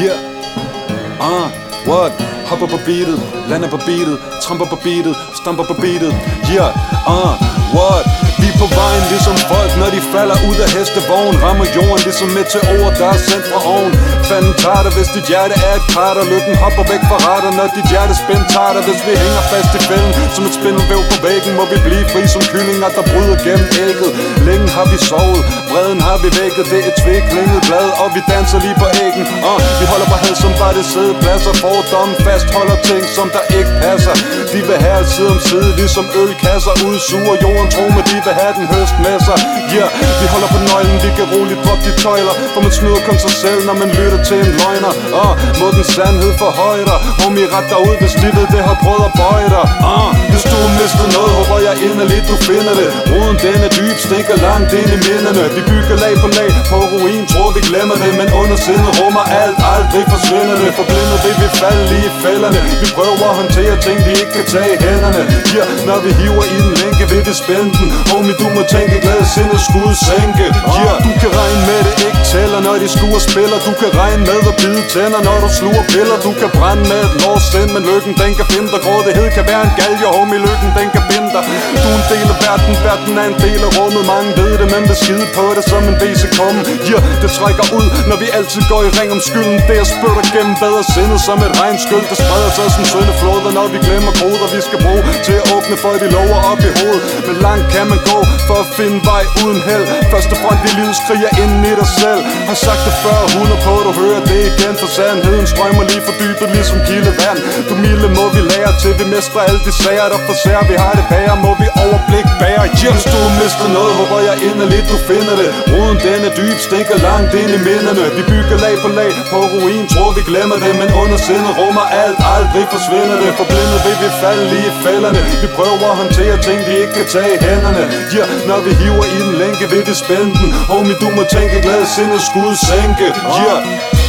Yeah, uh, what? Hopper på beatet, lander på beatet, tramper på beatet, stamper på beatet. Yeah, uh, what? Vi er på vejen ligesom folk, når de falder ud af hestevogn. Rammer jorden ligesom med til der er sendt fra oven. Fanden tager dig, hvis dit hjerte er et krater. Lykken hopper væk fra retter, når dit hjerte spændt tager dig. Hvis vi hænger fast i fælden, som et spindelvæv på væggen Må vi blive fri som kyllinger, der bryder gennem ægget Længe har vi sovet, vreden har vi vækket Det er tvæklinget blad, og vi danser lige på æggen. Uh, Vi holder på had som bare det sædepladser. Fordomme fastholder ting, som der ikke passer. De vil have side om side, ligesom ølkasser. Udsuger jorden, tro med de vil have den høst med sig. Yeah, vi holder på nøglen, vi kan roligt droppe de tøjler. For man snyder kun sig selv, når man lytter til en løgner. Uh, Må den sandhed forhøje dig Homie, ret dig ud, hvis livet det har prøvet at bøje dig uh, Hvis du har mistet noget, jeg inderligt du finder det. Roden den er dyb, stikker langt ind i minderne. Vi bygger lag på lag, på ruin, tror vi glemmer det Men under sindet rummer alt, aldrig forsvinder det Forblindet vil vi falde lige i fælderne. Vi prøver at håndtere ting, vi ikke kan tage i hænderne. Yeah, når vi hiver i den længe, vil vi spænde den. Homie, du må tænke glæde, sindet skud sænke. Yeah, du kan regne med det ikke tæller, når de skuer spiller. Du kan regne med at bide tænder, når du sluger piller Du kan brænde med et lås sind, men lykken den kan finde dig. Grådighed kan være en galge, homie, lykken den kan binde dig. Du er en del af verden, verden er en del af rummet. Mange ved det, men vil skide på det som en vise komme Yeah, det trækker ud, når vi altid går i ring om skylden. Det er spytter gennem bedre sindet som et regnskyld. Det spreder sig som søndefloder, når vi glemmer koder Vi skal bruge til at åbne for de lover op i hovedet. Men langt kan man gå for at finde vej uden held. Første front i livet skriger ind i dig selv. Har sagt det før, 100 på, du hører det igen. For sandheden strømmer lige for dybet ligesom kildevand Du milde må vi lære til, vi mestrer alle de sager Der forsager, vi har det værre, må vi overblik bære? Yeah. Du mister noget, håber jeg inderligt du finder det. Roden den er dyb, stinker langt ind i minderne. Vi bygger lag på lag, på ruin, tror vi glemmer det Men under sindet rummer alt, aldrig forsvinder det. Forblindet vil vi falde lige i fælderne. Vi prøver at håndtere ting, vi ikke kan tage i hænderne. Yeah, når vi hiver i den lænke, vil vi spænde den. Homie, du må tænke glad sindet skud sænke. Yeah